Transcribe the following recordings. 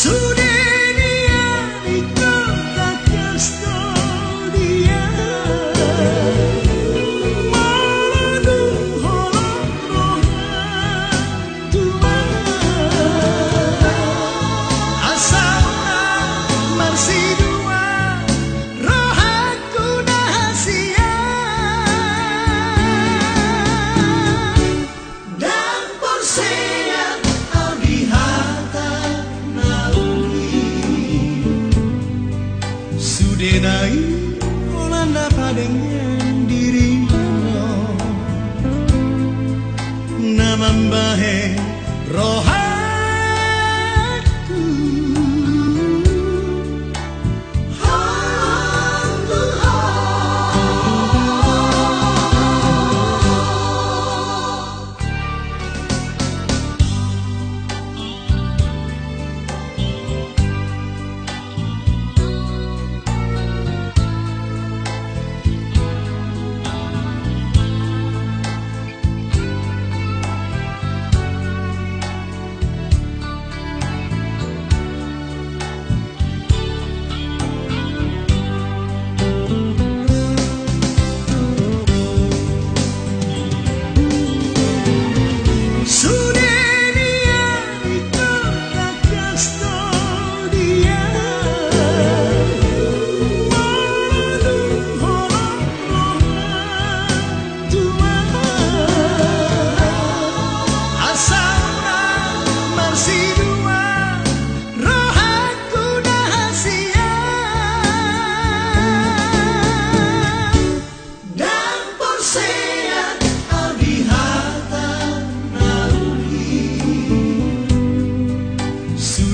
soon. Sudenai Holanda padengen dirinya Namambahe rohatku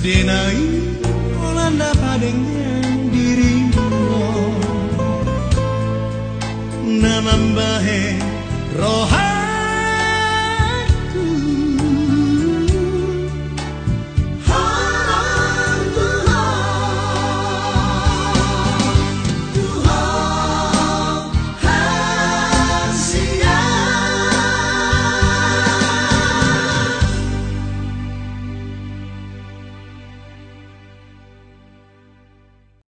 Sudenai Holanda padengen dirinya Namambahe roha